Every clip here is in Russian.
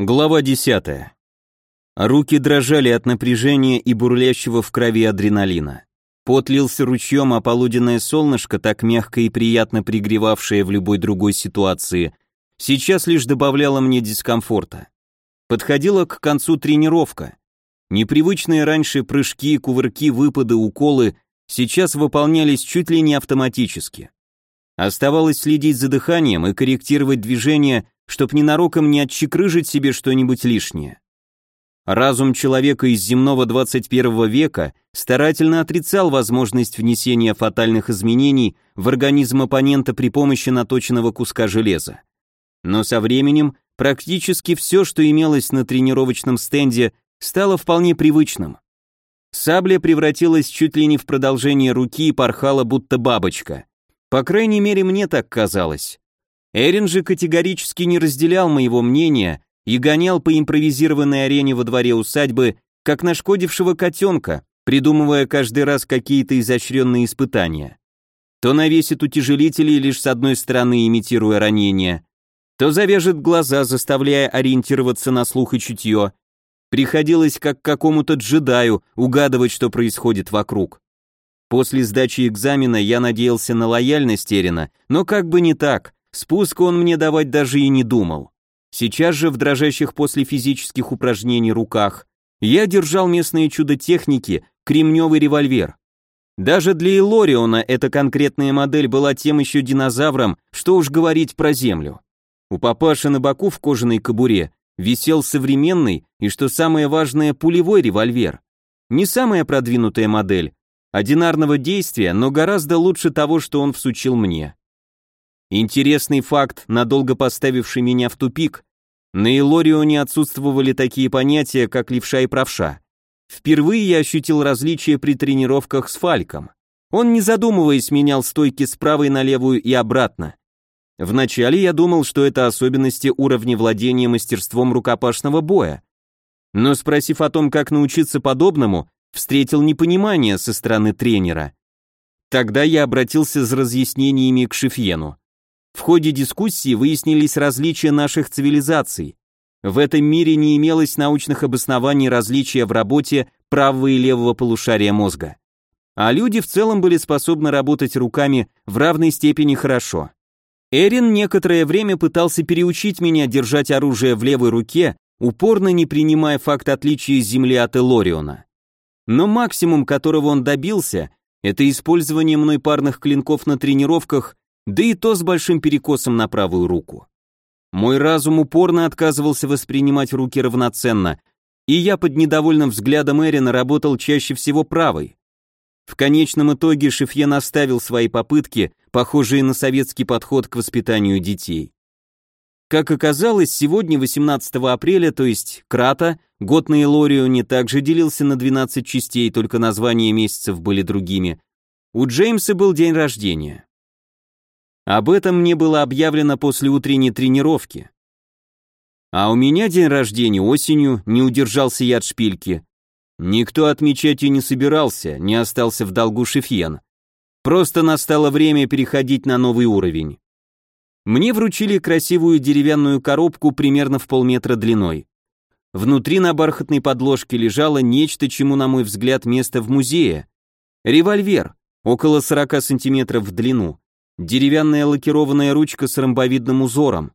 Глава 10. Руки дрожали от напряжения и бурлящего в крови адреналина. Пот лился ручьем, а полуденное солнышко, так мягко и приятно пригревавшее в любой другой ситуации, сейчас лишь добавляло мне дискомфорта. Подходила к концу тренировка. Непривычные раньше прыжки, кувырки, выпады, уколы сейчас выполнялись чуть ли не автоматически. Оставалось следить за дыханием и корректировать движения, чтоб ненароком не отчекрыжить себе что-нибудь лишнее. Разум человека из земного 21 века старательно отрицал возможность внесения фатальных изменений в организм оппонента при помощи наточенного куска железа. Но со временем практически все, что имелось на тренировочном стенде, стало вполне привычным. Сабля превратилась чуть ли не в продолжение руки и порхала будто бабочка. По крайней мере, мне так казалось. Эрин же категорически не разделял моего мнения и гонял по импровизированной арене во дворе усадьбы, как нашкодившего котенка, придумывая каждый раз какие-то изощренные испытания. То навесит утяжелители, лишь с одной стороны имитируя ранение, то завяжет глаза, заставляя ориентироваться на слух и чутье. Приходилось как какому-то джедаю угадывать, что происходит вокруг. После сдачи экзамена я надеялся на лояльность Эрина, но как бы не так, спуск он мне давать даже и не думал. Сейчас же в дрожащих после физических упражнений руках я держал местные чудо техники, кремневый револьвер. Даже для Илориона эта конкретная модель была тем еще динозавром, что уж говорить про Землю. У папаши на боку в кожаной кобуре висел современный и, что самое важное, пулевой револьвер. Не самая продвинутая модель, Одинарного действия, но гораздо лучше того, что он всучил мне. Интересный факт, надолго поставивший меня в тупик. На Илорионе отсутствовали такие понятия, как левша и правша. Впервые я ощутил различия при тренировках с Фальком. Он, не задумываясь, менял стойки с правой на левую и обратно. Вначале я думал, что это особенности уровня владения мастерством рукопашного боя. Но спросив о том, как научиться подобному, встретил непонимание со стороны тренера. Тогда я обратился с разъяснениями к Шефьену. В ходе дискуссии выяснились различия наших цивилизаций. В этом мире не имелось научных обоснований различия в работе правого и левого полушария мозга. А люди в целом были способны работать руками в равной степени хорошо. Эрин некоторое время пытался переучить меня держать оружие в левой руке, упорно не принимая факт отличия Земли от Элориона. Но максимум, которого он добился, это использование мной парных клинков на тренировках, да и то с большим перекосом на правую руку. Мой разум упорно отказывался воспринимать руки равноценно, и я под недовольным взглядом Эрина работал чаще всего правой. В конечном итоге Шефье наставил свои попытки, похожие на советский подход к воспитанию детей. Как оказалось, сегодня, 18 апреля, то есть Крата, год на Илорионе также делился на 12 частей, только названия месяцев были другими. У Джеймса был день рождения. Об этом мне было объявлено после утренней тренировки. А у меня день рождения осенью, не удержался я от шпильки. Никто отмечать и не собирался, не остался в долгу Шефьен. Просто настало время переходить на новый уровень. Мне вручили красивую деревянную коробку примерно в полметра длиной. Внутри на бархатной подложке лежало нечто, чему, на мой взгляд, место в музее. Револьвер, около 40 сантиметров в длину. Деревянная лакированная ручка с ромбовидным узором.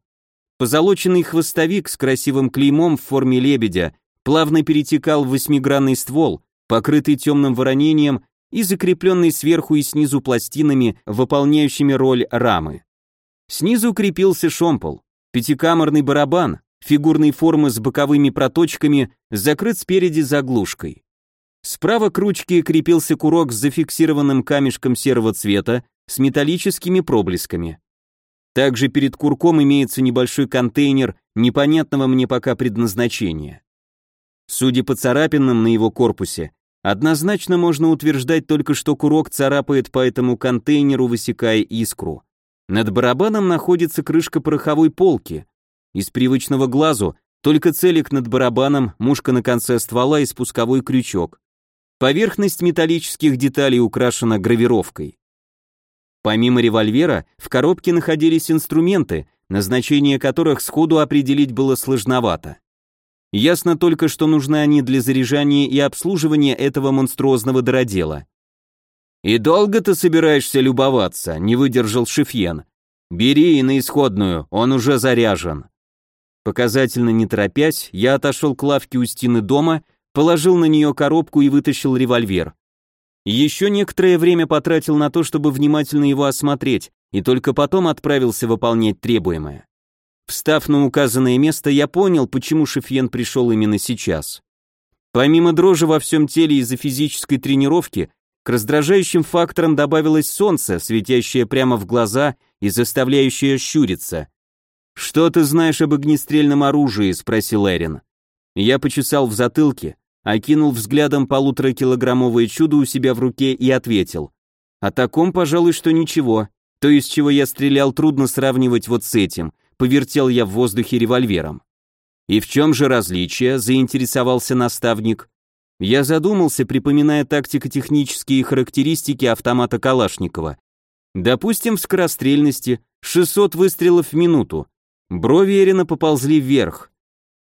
Позолоченный хвостовик с красивым клеймом в форме лебедя плавно перетекал в восьмигранный ствол, покрытый темным воронением и закрепленный сверху и снизу пластинами, выполняющими роль рамы. Снизу крепился шомпол, пятикамерный барабан, фигурной формы с боковыми проточками, закрыт спереди заглушкой. Справа к ручке крепился курок с зафиксированным камешком серого цвета с металлическими проблесками. Также перед курком имеется небольшой контейнер непонятного мне пока предназначения. Судя по царапинам на его корпусе, однозначно можно утверждать только, что курок царапает по этому контейнеру, высекая искру. Над барабаном находится крышка пороховой полки. Из привычного глазу только целик над барабаном, мушка на конце ствола и спусковой крючок. Поверхность металлических деталей украшена гравировкой. Помимо револьвера, в коробке находились инструменты, назначение которых сходу определить было сложновато. Ясно только, что нужны они для заряжания и обслуживания этого монструозного дыродела. «И долго ты собираешься любоваться?» — не выдержал Шифьен. «Бери и на исходную, он уже заряжен». Показательно не торопясь, я отошел к лавке у стены дома, положил на нее коробку и вытащил револьвер. Еще некоторое время потратил на то, чтобы внимательно его осмотреть, и только потом отправился выполнять требуемое. Встав на указанное место, я понял, почему Шефьен пришел именно сейчас. Помимо дрожи во всем теле из-за физической тренировки, к раздражающим факторам добавилось солнце, светящее прямо в глаза и заставляющее щуриться. «Что ты знаешь об огнестрельном оружии?» — спросил Эрин. Я почесал в затылке, окинул взглядом полуторакилограммовое чудо у себя в руке и ответил. О таком, пожалуй, что ничего. То, из чего я стрелял, трудно сравнивать вот с этим. Повертел я в воздухе револьвером. И в чем же различие, заинтересовался наставник. Я задумался, припоминая тактико-технические характеристики автомата Калашникова. Допустим, в скорострельности 600 выстрелов в минуту. Брови Эрина поползли вверх.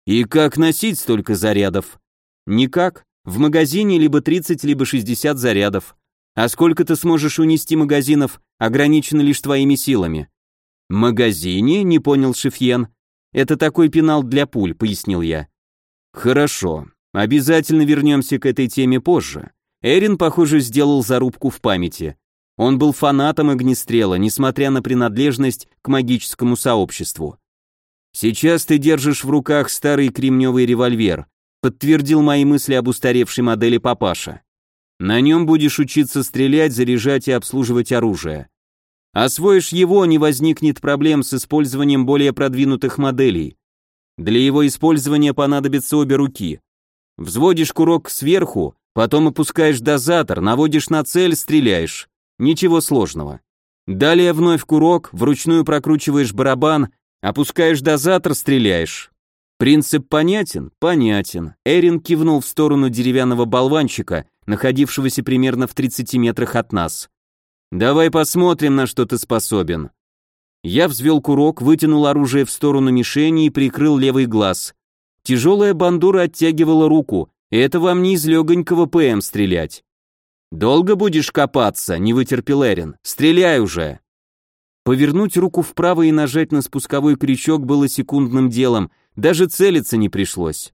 И как носить столько зарядов? Никак. В магазине либо 30, либо 60 зарядов. А сколько ты сможешь унести магазинов, ограничено лишь твоими силами. Магазине? Не понял Шефьен. Это такой пенал для пуль, пояснил я. Хорошо. Обязательно вернемся к этой теме позже. Эрин, похоже, сделал зарубку в памяти. Он был фанатом огнестрела, несмотря на принадлежность к магическому сообществу. Сейчас ты держишь в руках старый кремневый револьвер, подтвердил мои мысли об устаревшей модели папаша. На нем будешь учиться стрелять, заряжать и обслуживать оружие. Освоишь его, не возникнет проблем с использованием более продвинутых моделей. Для его использования понадобятся обе руки. Взводишь курок сверху, потом опускаешь дозатор, наводишь на цель, стреляешь. Ничего сложного. Далее вновь курок, вручную прокручиваешь барабан, опускаешь дозатор, стреляешь. Принцип понятен? Понятен. Эрин кивнул в сторону деревянного болванчика, находившегося примерно в 30 метрах от нас. Давай посмотрим, на что ты способен. Я взвел курок, вытянул оружие в сторону мишени и прикрыл левый глаз. Тяжелая бандура оттягивала руку, и это вам не из легонького ПМ стрелять. «Долго будешь копаться?» — не вытерпел Эрин. «Стреляй уже!» Повернуть руку вправо и нажать на спусковой крючок было секундным делом, даже целиться не пришлось.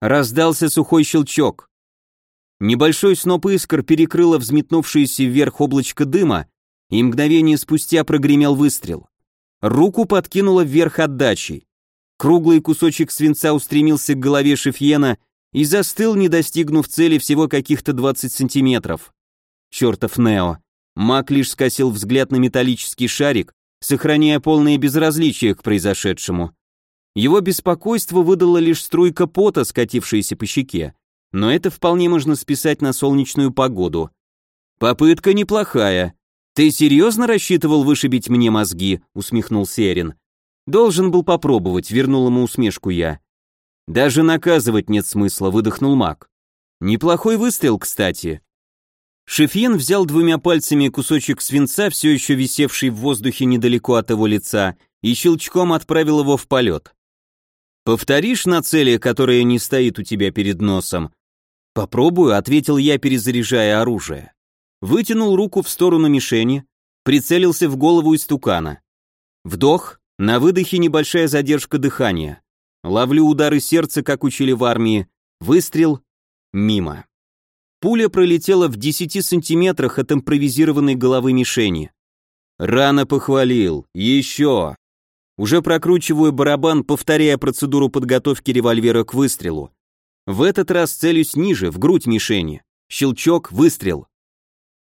Раздался сухой щелчок. Небольшой сноп искр перекрыло взметнувшееся вверх облачко дыма, и мгновение спустя прогремел выстрел. Руку подкинуло вверх отдачей. Круглый кусочек свинца устремился к голове Шефьена и застыл, не достигнув цели всего каких-то 20 сантиметров. Чертов Нео. Мак лишь скосил взгляд на металлический шарик, сохраняя полное безразличие к произошедшему. Его беспокойство выдала лишь струйка пота, скатившаяся по щеке, но это вполне можно списать на солнечную погоду. Попытка неплохая. Ты серьезно рассчитывал вышибить мне мозги? усмехнулся Эрин. Должен был попробовать, вернул ему усмешку я. Даже наказывать нет смысла, выдохнул Мак. Неплохой выстрел, кстати. Шефьен взял двумя пальцами кусочек свинца, все еще висевший в воздухе недалеко от его лица, и щелчком отправил его в полет. Повторишь на цели, которая не стоит у тебя перед носом? Попробую, ответил я, перезаряжая оружие. Вытянул руку в сторону мишени, прицелился в голову истукана. Вдох, на выдохе небольшая задержка дыхания. Ловлю удары сердца, как учили в армии. Выстрел. Мимо. Пуля пролетела в 10 сантиметрах от импровизированной головы мишени. Рано похвалил. Еще. Уже прокручиваю барабан, повторяя процедуру подготовки револьвера к выстрелу. В этот раз целюсь ниже, в грудь мишени. Щелчок, выстрел.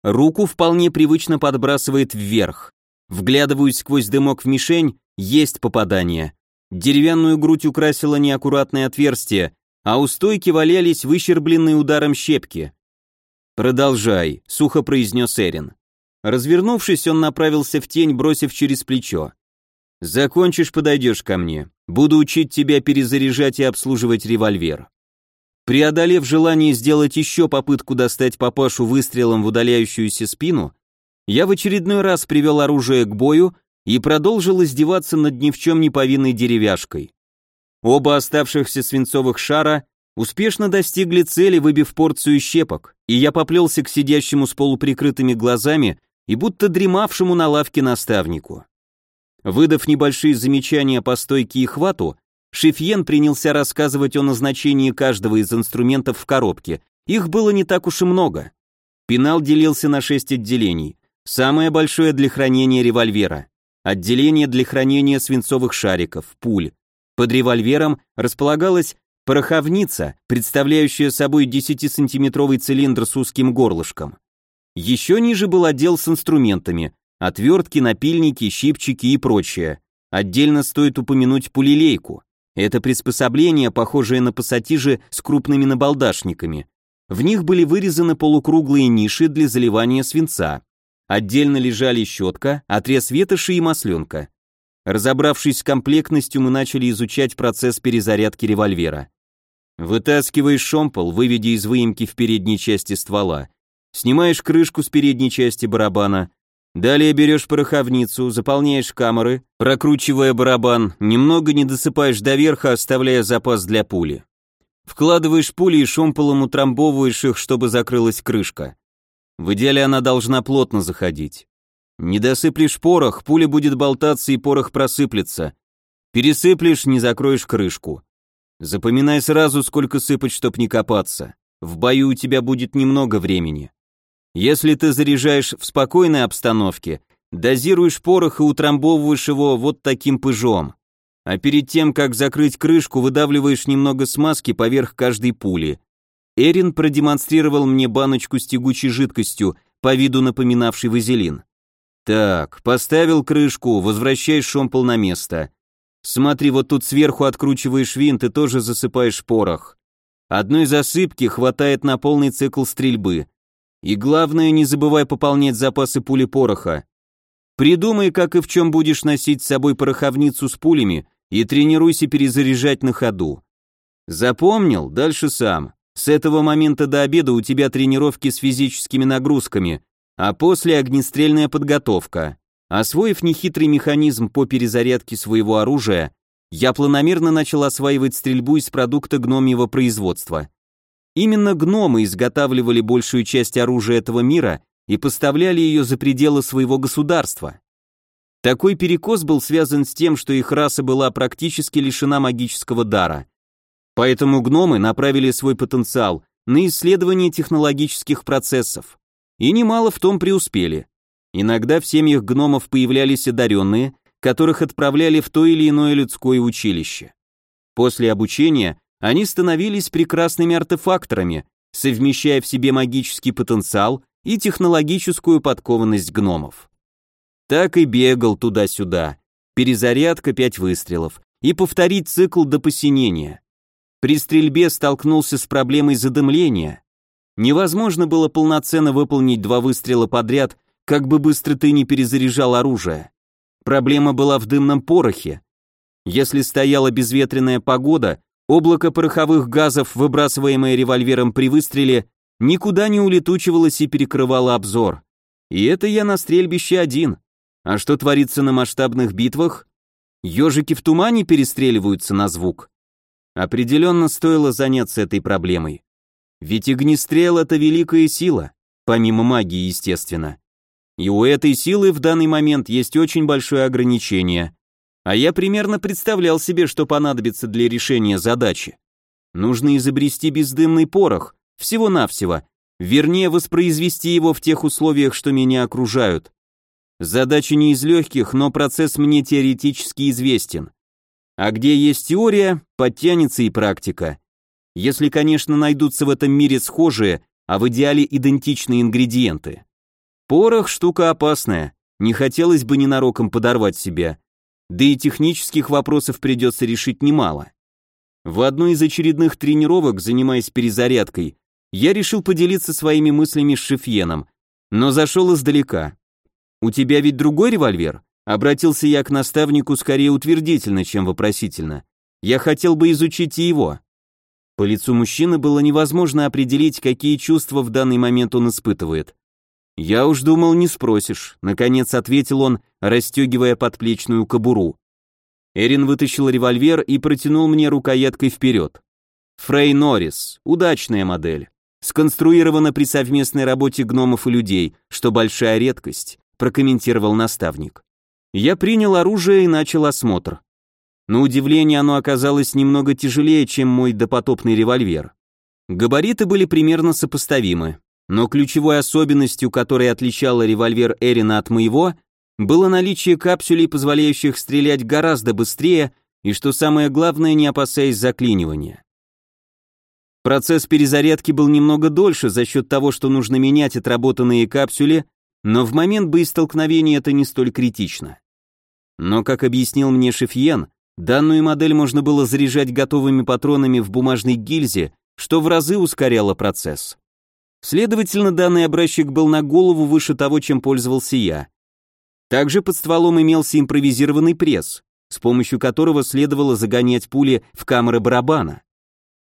Руку вполне привычно подбрасывает вверх. Вглядываюсь сквозь дымок в мишень, есть попадание. Деревянную грудь украсило неаккуратное отверстие, а у стойки валялись выщербленные ударом щепки. «Продолжай», — сухо произнес Эрин. Развернувшись, он направился в тень, бросив через плечо. Закончишь, подойдешь ко мне. Буду учить тебя перезаряжать и обслуживать револьвер. Преодолев желание сделать еще попытку достать папашу выстрелом в удаляющуюся спину, я в очередной раз привел оружие к бою и продолжил издеваться над ни в чем не повинной деревяшкой. Оба оставшихся свинцовых шара успешно достигли цели, выбив порцию щепок, и я поплелся к сидящему с полуприкрытыми глазами и будто дремавшему на лавке наставнику. Выдав небольшие замечания по стойке и хвату, Шефьен принялся рассказывать о назначении каждого из инструментов в коробке. Их было не так уж и много. Пенал делился на шесть отделений. Самое большое для хранения револьвера. Отделение для хранения свинцовых шариков, пуль. Под револьвером располагалась пороховница, представляющая собой 10-сантиметровый цилиндр с узким горлышком. Еще ниже был отдел с инструментами, отвертки, напильники, щипчики и прочее. Отдельно стоит упомянуть пулелейку. Это приспособление, похожее на пассатижи с крупными набалдашниками. В них были вырезаны полукруглые ниши для заливания свинца. Отдельно лежали щетка, отрез ветоши и масленка. Разобравшись с комплектностью, мы начали изучать процесс перезарядки револьвера. Вытаскиваешь шомпол, выведя из выемки в передней части ствола, Снимаешь крышку с передней части барабана, далее берешь пороховницу, заполняешь камеры, прокручивая барабан, немного не досыпаешь до верха, оставляя запас для пули. Вкладываешь пули и шомполом утрамбовываешь их, чтобы закрылась крышка. В идеале она должна плотно заходить. Не досыплешь порох, пуля будет болтаться и порох просыплется. Пересыплешь, не закроешь крышку. Запоминай сразу, сколько сыпать, чтоб не копаться. В бою у тебя будет немного времени. Если ты заряжаешь в спокойной обстановке, дозируешь порох и утрамбовываешь его вот таким пыжом. А перед тем, как закрыть крышку, выдавливаешь немного смазки поверх каждой пули. Эрин продемонстрировал мне баночку с тягучей жидкостью, по виду напоминавшей вазелин. Так, поставил крышку, возвращаешь шомпол на место. Смотри, вот тут сверху откручиваешь винт и тоже засыпаешь порох. Одной засыпки хватает на полный цикл стрельбы. И главное, не забывай пополнять запасы пули пороха. Придумай, как и в чем будешь носить с собой пороховницу с пулями и тренируйся перезаряжать на ходу. Запомнил? Дальше сам. С этого момента до обеда у тебя тренировки с физическими нагрузками, а после огнестрельная подготовка. Освоив нехитрый механизм по перезарядке своего оружия, я планомерно начал осваивать стрельбу из продукта гномьего производства. Именно гномы изготавливали большую часть оружия этого мира и поставляли ее за пределы своего государства. Такой перекос был связан с тем, что их раса была практически лишена магического дара. Поэтому гномы направили свой потенциал на исследование технологических процессов. И немало в том преуспели. Иногда в семьях гномов появлялись одаренные, которых отправляли в то или иное людское училище. После обучения они становились прекрасными артефакторами, совмещая в себе магический потенциал и технологическую подкованность гномов. Так и бегал туда-сюда, перезарядка пять выстрелов, и повторить цикл до посинения. При стрельбе столкнулся с проблемой задымления. Невозможно было полноценно выполнить два выстрела подряд, как бы быстро ты не перезаряжал оружие. Проблема была в дымном порохе. Если стояла безветренная погода, Облако пороховых газов, выбрасываемое револьвером при выстреле, никуда не улетучивалось и перекрывало обзор. И это я на стрельбище один. А что творится на масштабных битвах? Ежики в тумане перестреливаются на звук. Определенно стоило заняться этой проблемой. Ведь огнестрел — это великая сила, помимо магии, естественно. И у этой силы в данный момент есть очень большое ограничение. А я примерно представлял себе, что понадобится для решения задачи. Нужно изобрести бездымный порох, всего-навсего, вернее воспроизвести его в тех условиях, что меня окружают. Задача не из легких, но процесс мне теоретически известен. А где есть теория, подтянется и практика. Если, конечно, найдутся в этом мире схожие, а в идеале идентичные ингредиенты. Порох штука опасная, не хотелось бы ненароком подорвать себя да и технических вопросов придется решить немало. В одной из очередных тренировок, занимаясь перезарядкой, я решил поделиться своими мыслями с Шефьеном, но зашел издалека. «У тебя ведь другой револьвер?» Обратился я к наставнику скорее утвердительно, чем вопросительно. Я хотел бы изучить и его. По лицу мужчины было невозможно определить, какие чувства в данный момент он испытывает. «Я уж думал, не спросишь», — наконец ответил он, расстегивая подплечную кобуру. Эрин вытащил револьвер и протянул мне рукояткой вперед. Фрей Норрис, удачная модель. Сконструирована при совместной работе гномов и людей, что большая редкость, прокомментировал наставник. Я принял оружие и начал осмотр. На удивление оно оказалось немного тяжелее, чем мой допотопный револьвер. Габариты были примерно сопоставимы, но ключевой особенностью, которая отличала револьвер Эрина от моего, было наличие капсулей, позволяющих стрелять гораздо быстрее и, что самое главное, не опасаясь заклинивания. Процесс перезарядки был немного дольше за счет того, что нужно менять отработанные капсули, но в момент боестолкновения это не столь критично. Но, как объяснил мне Шефьен, данную модель можно было заряжать готовыми патронами в бумажной гильзе, что в разы ускоряло процесс. Следовательно, данный образчик был на голову выше того, чем пользовался я. Также под стволом имелся импровизированный пресс, с помощью которого следовало загонять пули в камеры барабана.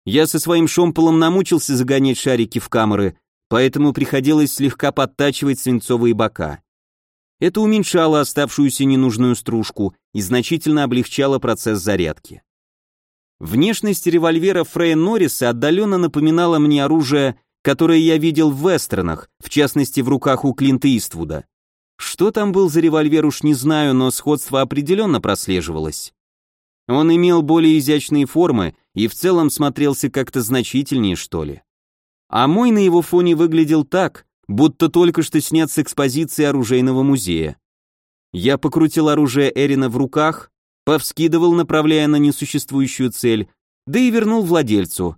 Я со своим шомполом намучился загонять шарики в камеры, поэтому приходилось слегка подтачивать свинцовые бока. Это уменьшало оставшуюся ненужную стружку и значительно облегчало процесс зарядки. Внешность револьвера Фрея Норриса отдаленно напоминала мне оружие, которое я видел в вестернах, в частности в руках у Клинта Иствуда. Что там был за револьвер, уж не знаю, но сходство определенно прослеживалось. Он имел более изящные формы и в целом смотрелся как-то значительнее, что ли. А мой на его фоне выглядел так, будто только что снят с экспозиции оружейного музея. Я покрутил оружие Эрина в руках, повскидывал, направляя на несуществующую цель, да и вернул владельцу.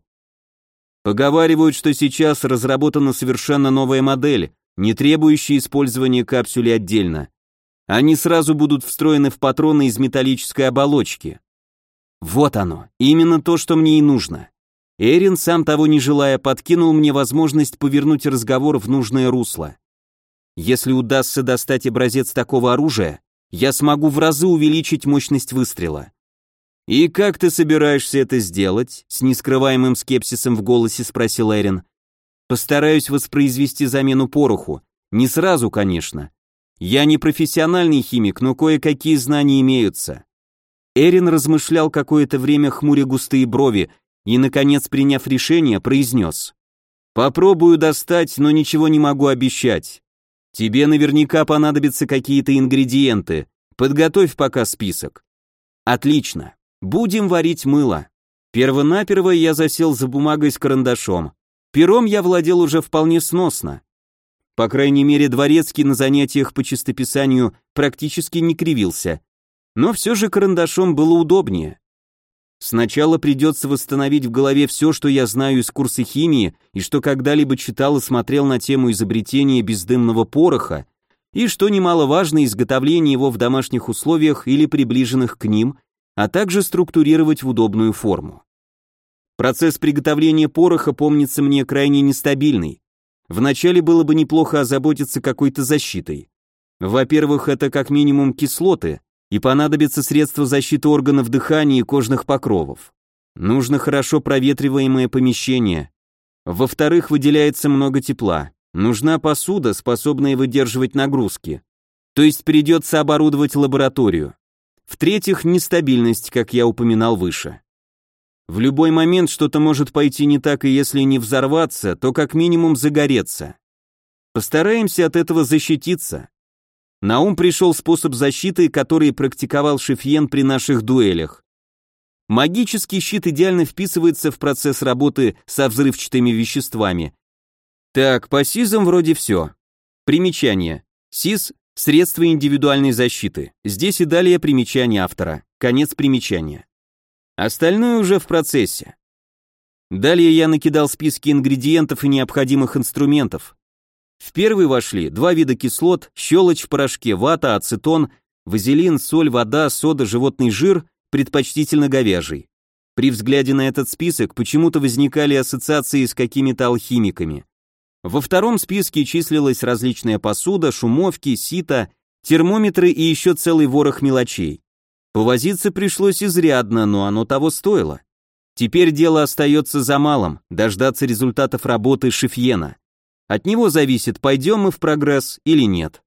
Поговаривают, что сейчас разработана совершенно новая модель, не требующие использования капсули отдельно. Они сразу будут встроены в патроны из металлической оболочки. Вот оно, именно то, что мне и нужно. Эрин, сам того не желая, подкинул мне возможность повернуть разговор в нужное русло. Если удастся достать образец такого оружия, я смогу в разы увеличить мощность выстрела. «И как ты собираешься это сделать?» С нескрываемым скепсисом в голосе спросил Эрин. Постараюсь воспроизвести замену пороху. Не сразу, конечно. Я не профессиональный химик, но кое-какие знания имеются. Эрин размышлял какое-то время, хмуря густые брови, и, наконец, приняв решение, произнес. «Попробую достать, но ничего не могу обещать. Тебе наверняка понадобятся какие-то ингредиенты. Подготовь пока список». «Отлично. Будем варить мыло». Первонаперво я засел за бумагой с карандашом. Пером я владел уже вполне сносно. По крайней мере, Дворецкий на занятиях по чистописанию практически не кривился. Но все же карандашом было удобнее. Сначала придется восстановить в голове все, что я знаю из курса химии и что когда-либо читал и смотрел на тему изобретения бездымного пороха, и, что немаловажно, изготовление его в домашних условиях или приближенных к ним, а также структурировать в удобную форму. Процесс приготовления пороха помнится мне крайне нестабильный. Вначале было бы неплохо озаботиться какой-то защитой. Во-первых, это как минимум кислоты, и понадобится средство защиты органов дыхания и кожных покровов. Нужно хорошо проветриваемое помещение. Во-вторых, выделяется много тепла. Нужна посуда, способная выдерживать нагрузки. То есть придется оборудовать лабораторию. В-третьих, нестабильность, как я упоминал выше. В любой момент что-то может пойти не так, и если не взорваться, то как минимум загореться. Постараемся от этого защититься. На ум пришел способ защиты, который практиковал Шефьен при наших дуэлях. Магический щит идеально вписывается в процесс работы со взрывчатыми веществами. Так, по СИЗам вроде все. Примечание. СИЗ – средство индивидуальной защиты. Здесь и далее примечание автора. Конец примечания. Остальное уже в процессе. Далее я накидал списки ингредиентов и необходимых инструментов. В первый вошли два вида кислот, щелочь в порошке, вата, ацетон, вазелин, соль, вода, сода, животный жир, предпочтительно говяжий. При взгляде на этот список почему-то возникали ассоциации с какими-то алхимиками. Во втором списке числилась различная посуда, шумовки, сито, термометры и еще целый ворох мелочей. Повозиться пришлось изрядно, но оно того стоило. Теперь дело остается за малым – дождаться результатов работы Шефьена. От него зависит, пойдем мы в прогресс или нет.